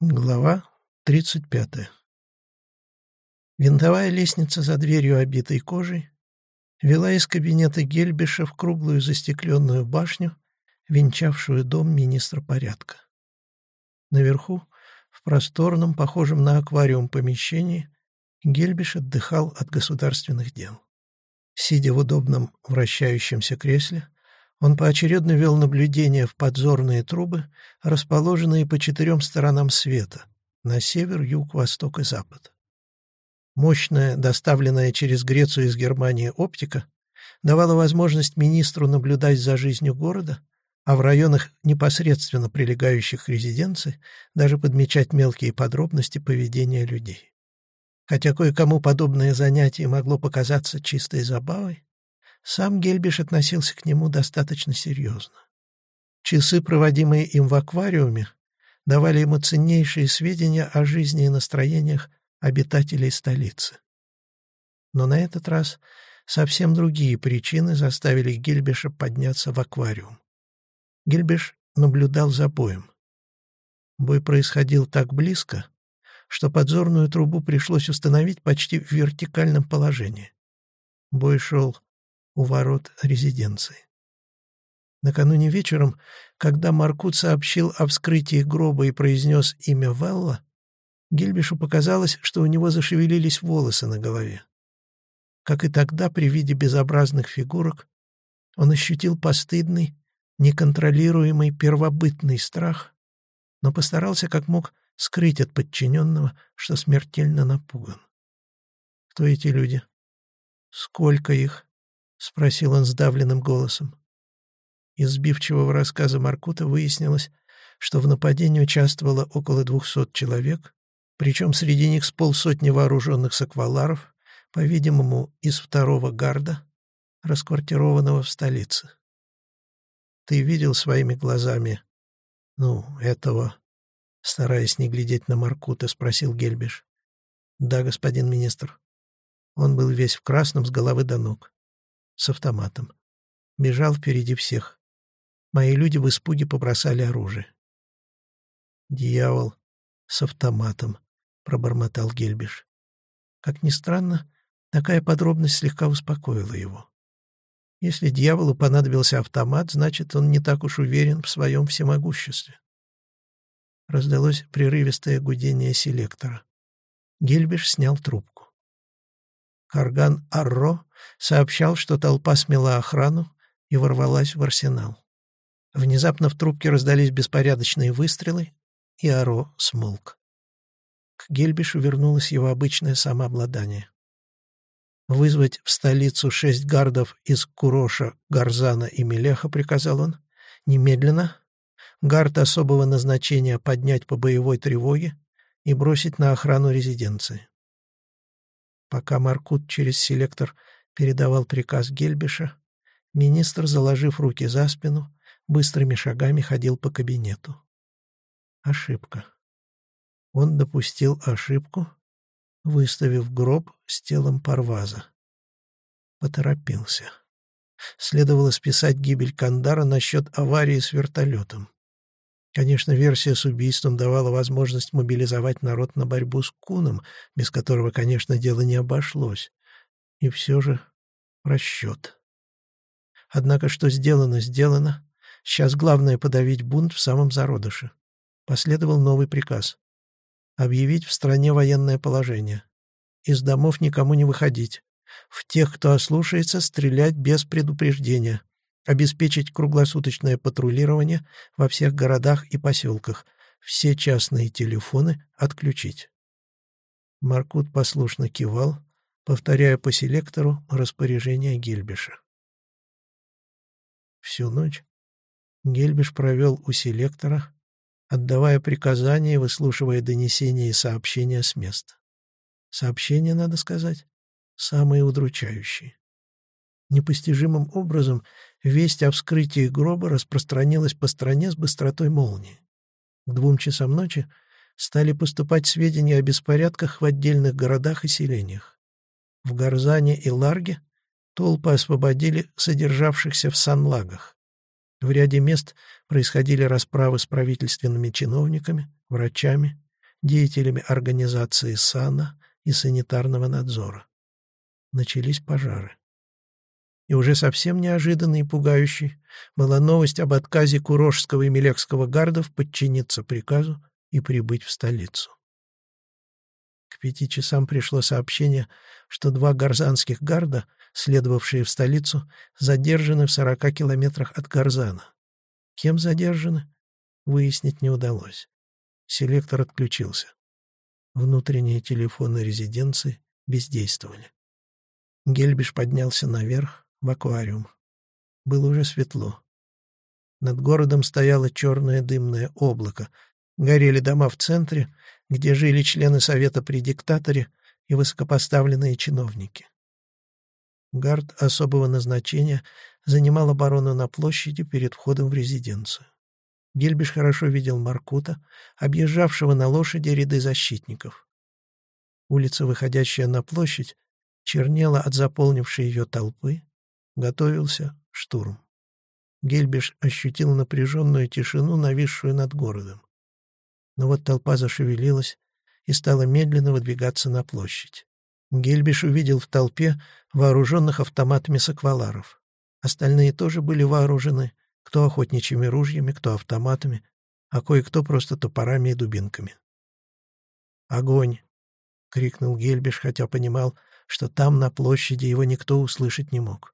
Глава 35. Винтовая лестница за дверью, обитой кожей, вела из кабинета Гельбиша в круглую застекленную башню, венчавшую дом министра порядка. Наверху, в просторном, похожем на аквариум помещении, Гельбиш отдыхал от государственных дел. Сидя в удобном вращающемся кресле, он поочередно вел наблюдение в подзорные трубы, расположенные по четырем сторонам света — на север, юг, восток и запад. Мощная, доставленная через Грецию из Германии оптика давала возможность министру наблюдать за жизнью города, а в районах, непосредственно прилегающих к резиденции, даже подмечать мелкие подробности поведения людей. Хотя кое-кому подобное занятие могло показаться чистой забавой, сам Гельбиш относился к нему достаточно серьезно. Часы, проводимые им в аквариуме, давали ему ценнейшие сведения о жизни и настроениях обитателей столицы. Но на этот раз совсем другие причины заставили Гельбиша подняться в аквариум. Гельбиш наблюдал за боем. Бой происходил так близко, что подзорную трубу пришлось установить почти в вертикальном положении. Бой шел у ворот резиденции. Накануне вечером, когда Маркут сообщил о вскрытии гроба и произнес имя Велла, Гельбишу показалось, что у него зашевелились волосы на голове. Как и тогда при виде безобразных фигурок, он ощутил постыдный, неконтролируемый первобытный страх, но постарался как мог скрыть от подчиненного, что смертельно напуган. Кто эти люди? Сколько их? — спросил он сдавленным голосом. Из сбивчивого рассказа Маркута выяснилось, что в нападении участвовало около двухсот человек, причем среди них с полсотни вооруженных сакваларов, по-видимому, из второго гарда, расквартированного в столице. «Ты видел своими глазами, ну, этого?» Стараясь не глядеть на Маркута, спросил Гельбиш. «Да, господин министр». Он был весь в красном с головы до ног с автоматом. Бежал впереди всех. Мои люди в испуге побросали оружие. «Дьявол с автоматом», — пробормотал Гельбиш. Как ни странно, такая подробность слегка успокоила его. Если дьяволу понадобился автомат, значит, он не так уж уверен в своем всемогуществе. Раздалось прерывистое гудение селектора. Гельбиш снял трубку. Карган Арро сообщал, что толпа смела охрану и ворвалась в арсенал. Внезапно в трубке раздались беспорядочные выстрелы, и Аро смолк. К Гельбишу вернулось его обычное самообладание. «Вызвать в столицу шесть гардов из Куроша, Гарзана и Мелеха», — приказал он, — «немедленно. Гард особого назначения поднять по боевой тревоге и бросить на охрану резиденции. Пока Маркут через селектор передавал приказ Гельбиша, министр, заложив руки за спину, быстрыми шагами ходил по кабинету. Ошибка. Он допустил ошибку, выставив гроб с телом Парваза. Поторопился. Следовало списать гибель Кандара насчет аварии с вертолетом. Конечно, версия с убийством давала возможность мобилизовать народ на борьбу с Куном, без которого, конечно, дело не обошлось. И все же расчет. Однако, что сделано, сделано. Сейчас главное подавить бунт в самом зародыше. Последовал новый приказ. Объявить в стране военное положение. Из домов никому не выходить. В тех, кто ослушается, стрелять без предупреждения обеспечить круглосуточное патрулирование во всех городах и поселках, все частные телефоны отключить. Маркут послушно кивал, повторяя по селектору распоряжение Гельбиша. Всю ночь Гельбиш провел у селектора, отдавая приказания и выслушивая донесения и сообщения с места. Сообщения, надо сказать, самые удручающие. Непостижимым образом весть о вскрытии гроба распространилась по стране с быстротой молнии. К двум часам ночи стали поступать сведения о беспорядках в отдельных городах и селениях. В Гарзане и Ларге толпы освободили содержавшихся в санлагах. В ряде мест происходили расправы с правительственными чиновниками, врачами деятелями организации САНА и санитарного надзора. Начались пожары. И уже совсем неожиданной и пугающей была новость об отказе Курожского и Милекского гардов подчиниться приказу и прибыть в столицу. К пяти часам пришло сообщение, что два гарзанских гарда, следовавшие в столицу, задержаны в сорока километрах от Гарзана. Кем задержаны, выяснить не удалось. Селектор отключился. Внутренние телефоны резиденции бездействовали. Гельбиш поднялся наверх, в аквариум. Было уже светло. Над городом стояло черное дымное облако. Горели дома в центре, где жили члены Совета при диктаторе и высокопоставленные чиновники. Гард особого назначения занимал оборону на площади перед входом в резиденцию. Гельбиш хорошо видел Маркута, объезжавшего на лошади ряды защитников. Улица, выходящая на площадь, чернела от заполнившей ее толпы, готовился штурм. Гельбиш ощутил напряженную тишину, нависшую над городом. Но вот толпа зашевелилась и стала медленно выдвигаться на площадь. Гельбиш увидел в толпе вооруженных автоматами сакваларов. Остальные тоже были вооружены, кто охотничьими ружьями, кто автоматами, а кое-кто просто топорами и дубинками. «Огонь!» — крикнул Гельбиш, хотя понимал, что там, на площади, его никто услышать не мог.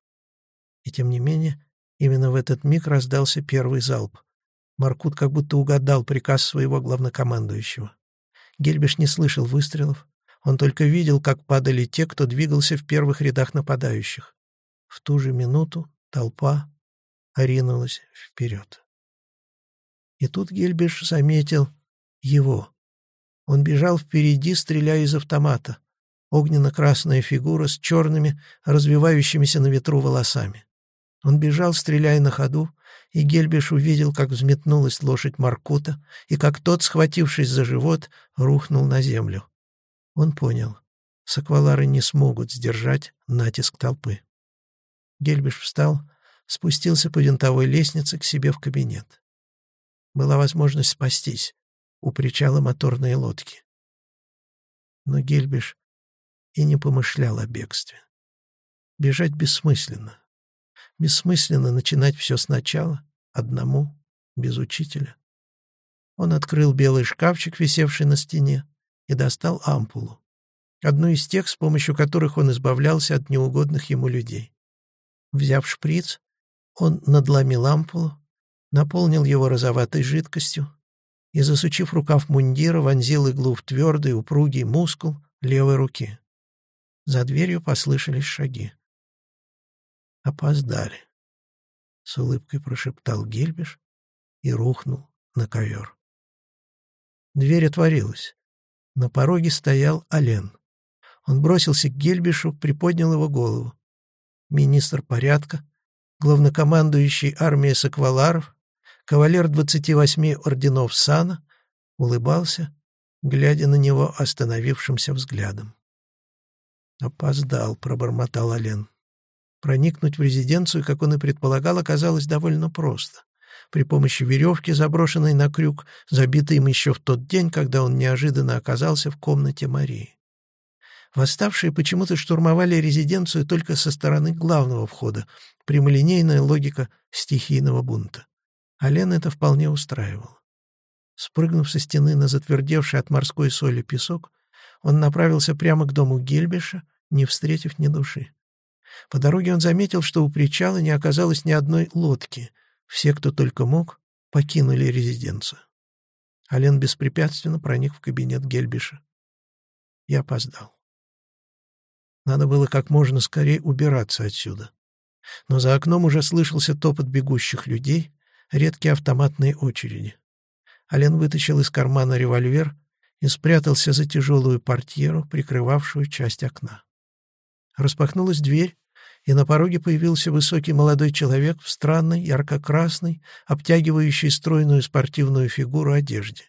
И тем не менее, именно в этот миг раздался первый залп. Маркут как будто угадал приказ своего главнокомандующего. Гельбиш не слышал выстрелов, он только видел, как падали те, кто двигался в первых рядах нападающих. В ту же минуту толпа ринулась вперед. И тут Гельбиш заметил его. Он бежал впереди, стреляя из автомата. Огненно-красная фигура с черными, развивающимися на ветру волосами. Он бежал, стреляя на ходу, и Гельбиш увидел, как взметнулась лошадь Маркута, и как тот, схватившись за живот, рухнул на землю. Он понял, саквалары не смогут сдержать натиск толпы. Гельбиш встал, спустился по винтовой лестнице к себе в кабинет. Была возможность спастись у причала моторной лодки. Но Гельбиш и не помышлял о бегстве. Бежать бессмысленно. Бессмысленно начинать все сначала, одному, без учителя. Он открыл белый шкафчик, висевший на стене, и достал ампулу. Одну из тех, с помощью которых он избавлялся от неугодных ему людей. Взяв шприц, он надломил ампулу, наполнил его розоватой жидкостью и, засучив рукав мундира, вонзил иглу в твердый, упругий мускул левой руки. За дверью послышались шаги. «Опоздали», — с улыбкой прошептал Гельбиш и рухнул на ковер. Дверь отворилась. На пороге стоял Ален. Он бросился к Гельбишу, приподнял его голову. Министр порядка, главнокомандующий армией сакваларов, кавалер 28 орденов сана, улыбался, глядя на него остановившимся взглядом. «Опоздал», — пробормотал Ален. Проникнуть в резиденцию, как он и предполагал, оказалось довольно просто. При помощи веревки, заброшенной на крюк, забитой им еще в тот день, когда он неожиданно оказался в комнате Марии. Восставшие почему-то штурмовали резиденцию только со стороны главного входа, прямолинейная логика стихийного бунта. А Лен это вполне устраивал. Спрыгнув со стены на затвердевший от морской соли песок, он направился прямо к дому Гельбиша, не встретив ни души. По дороге он заметил, что у причала не оказалось ни одной лодки. Все, кто только мог, покинули резиденцию. Ален беспрепятственно проник в кабинет Гельбиша. Я опоздал. Надо было как можно скорее убираться отсюда. Но за окном уже слышался топот бегущих людей, редкие автоматные очереди. Ален вытащил из кармана револьвер и спрятался за тяжелую портьеру, прикрывавшую часть окна. Распахнулась дверь, и на пороге появился высокий молодой человек в странной, ярко-красной, обтягивающей стройную спортивную фигуру одежде.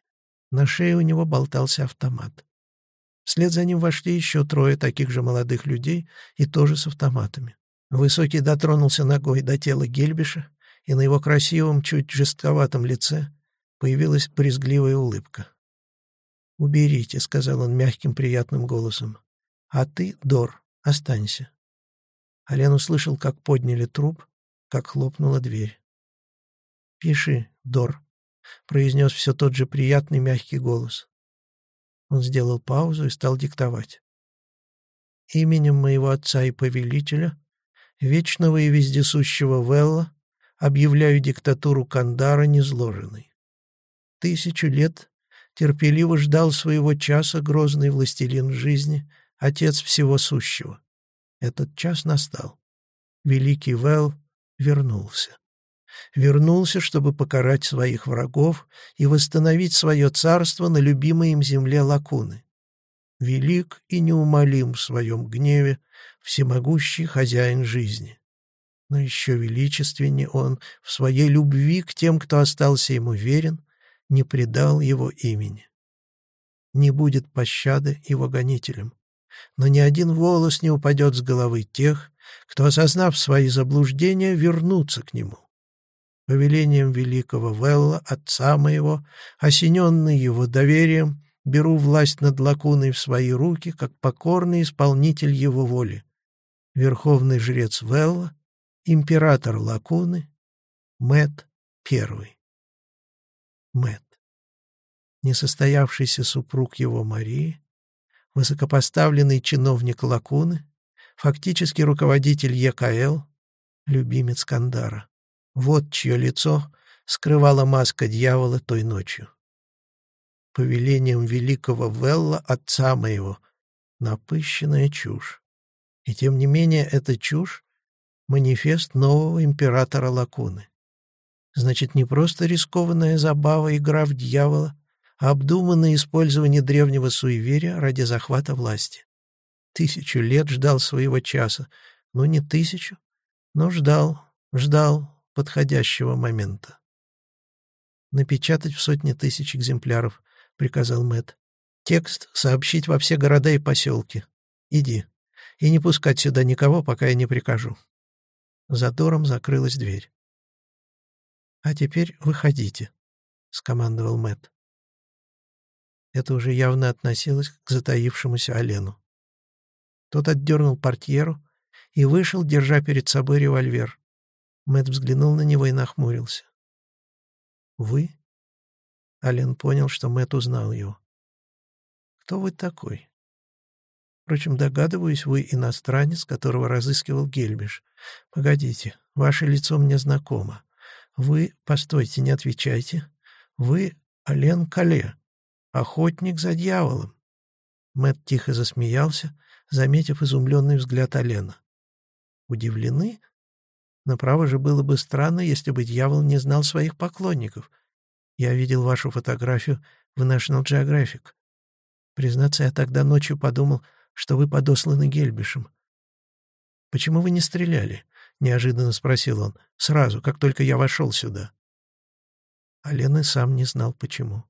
На шее у него болтался автомат. Вслед за ним вошли еще трое таких же молодых людей и тоже с автоматами. Высокий дотронулся ногой до тела Гельбиша, и на его красивом, чуть жестковатом лице появилась брезгливая улыбка. «Уберите», — сказал он мягким приятным голосом. «А ты, Дор, останься». Ален услышал, как подняли труп, как хлопнула дверь. «Пиши, Дор», — произнес все тот же приятный мягкий голос. Он сделал паузу и стал диктовать. «Именем моего отца и повелителя, вечного и вездесущего Велла, объявляю диктатуру Кандара незложенной. Тысячу лет терпеливо ждал своего часа грозный властелин жизни, отец всего сущего. Этот час настал. Великий Вэл вернулся. Вернулся, чтобы покарать своих врагов и восстановить свое царство на любимой им земле Лакуны. Велик и неумолим в своем гневе всемогущий хозяин жизни. Но еще величественнее он в своей любви к тем, кто остался ему верен, не предал его имени. Не будет пощады его гонителям, но ни один волос не упадет с головы тех, кто, осознав свои заблуждения, вернутся к нему. Повелением великого Велла, отца моего, осененный его доверием, беру власть над лакуной в свои руки, как покорный исполнитель его воли. Верховный жрец Велла, император лакуны, Мэт первый. Мэт. Несостоявшийся супруг его Марии, высокопоставленный чиновник Лакуны, фактически руководитель ЕКЛ, любимец Кандара. Вот чье лицо скрывала маска дьявола той ночью. Повелением великого Велла, отца моего, напыщенная чушь. И тем не менее эта чушь — манифест нового императора Лакуны. Значит, не просто рискованная забава, игра в дьявола, обдуманное использование древнего суеверия ради захвата власти. Тысячу лет ждал своего часа. Ну, не тысячу, но ждал, ждал подходящего момента. «Напечатать в сотни тысяч экземпляров», — приказал Мэт. «Текст сообщить во все города и поселки. Иди. И не пускать сюда никого, пока я не прикажу». За Дором закрылась дверь. «А теперь выходите», — скомандовал Мэт. Это уже явно относилось к затаившемуся Олену. Тот отдернул портьеру и вышел, держа перед собой револьвер. Мэт взглянул на него и нахмурился. «Вы?» Ален понял, что Мэт узнал его. «Кто вы такой?» Впрочем, догадываюсь, вы иностранец, которого разыскивал Гельбиш. Погодите, ваше лицо мне знакомо. Вы, постойте, не отвечайте. Вы Ален Кале, охотник за дьяволом. Мэт тихо засмеялся, заметив изумленный взгляд Алена. Удивлены? Направо же было бы странно, если бы дьявол не знал своих поклонников. Я видел вашу фотографию в National Geographic. Признаться, я тогда ночью подумал, что вы подосланы Гельбишем. Почему вы не стреляли? неожиданно спросил он, сразу, как только я вошел сюда. А Лен сам не знал, почему.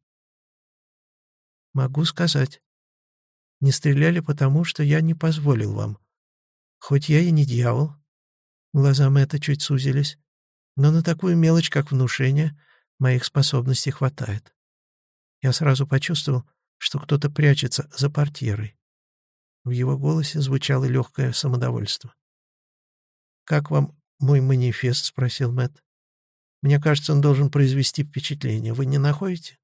«Могу сказать. Не стреляли потому, что я не позволил вам. Хоть я и не дьявол». Глаза Мэтта чуть сузились. «Но на такую мелочь, как внушение, моих способностей хватает. Я сразу почувствовал, что кто-то прячется за портьерой. В его голосе звучало легкое самодовольство. «Как вам мой манифест?» — спросил Мэтт. «Мне кажется, он должен произвести впечатление. Вы не находите?»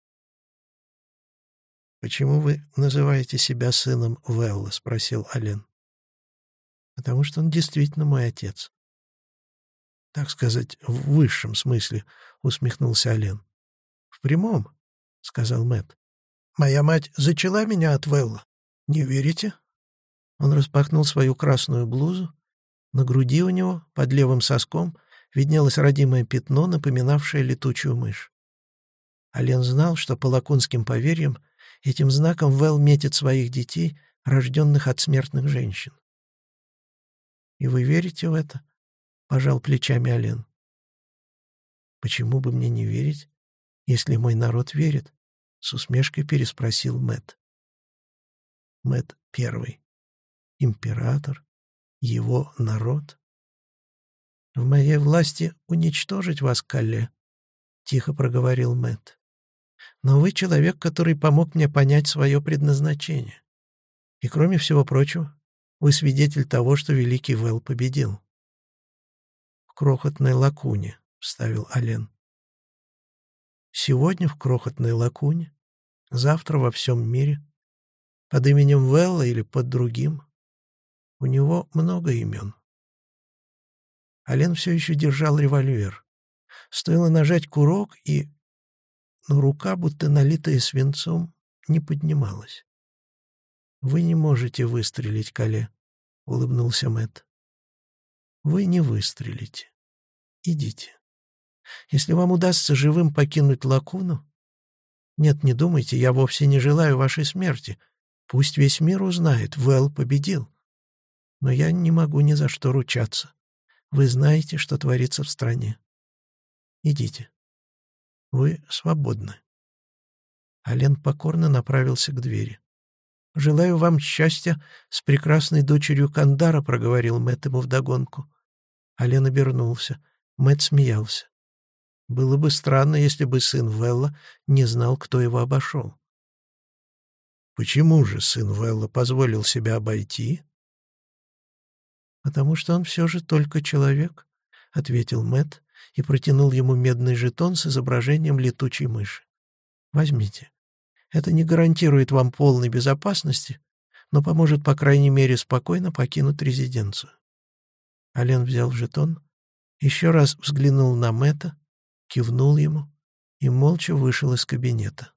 «Почему вы называете себя сыном Велла?» — спросил Ален. «Потому что он действительно мой отец». «Так сказать, в высшем смысле», — усмехнулся Ален. «В прямом», — сказал Мэтт. «Моя мать зачала меня от Велла. Не верите?» Он распахнул свою красную блузу на груди у него, под левым соском, виднелось родимое пятно, напоминавшее летучую мышь. Ален знал, что по лакунским поверьям этим знаком Вэл метит своих детей, рожденных от смертных женщин. «И вы верите в это?» — пожал плечами Ален. «Почему бы мне не верить, если мой народ верит?» — с усмешкой переспросил Мэт. Мэт первый. Император, его народ. «В моей власти уничтожить вас, Калле», — тихо проговорил Мэт. Но вы человек, который помог мне понять свое предназначение. И кроме всего прочего, вы свидетель того, что великий Вэл победил. В крохотной лакуне, — вставил Ален. Сегодня в крохотной лакуне, завтра во всем мире, под именем Велла или под другим. У него много имен. Ален все еще держал револьвер. Стоило нажать курок, и... Но рука, будто налитая свинцом, не поднималась. «Вы не можете выстрелить, Кале», — улыбнулся Мэт. «Вы не выстрелите. Идите. Если вам удастся живым покинуть лакуну... Нет, не думайте, я вовсе не желаю вашей смерти. Пусть весь мир узнает, Вэл победил. Но я не могу ни за что ручаться. Вы знаете, что творится в стране. Идите. Вы свободны. Ален покорно направился к двери. «Желаю вам счастья с прекрасной дочерью Кандара», — проговорил Мэтт ему вдогонку. Ален обернулся. Мэтт смеялся. Было бы странно, если бы сын Велла не знал, кто его обошел. «Почему же сын Велла позволил себя обойти?» «Потому что он все же только человек», — ответил Мэтт и протянул ему медный жетон с изображением летучей мыши. «Возьмите. Это не гарантирует вам полной безопасности, но поможет, по крайней мере, спокойно покинуть резиденцию». Ален взял жетон, еще раз взглянул на Мэтта, кивнул ему и молча вышел из кабинета.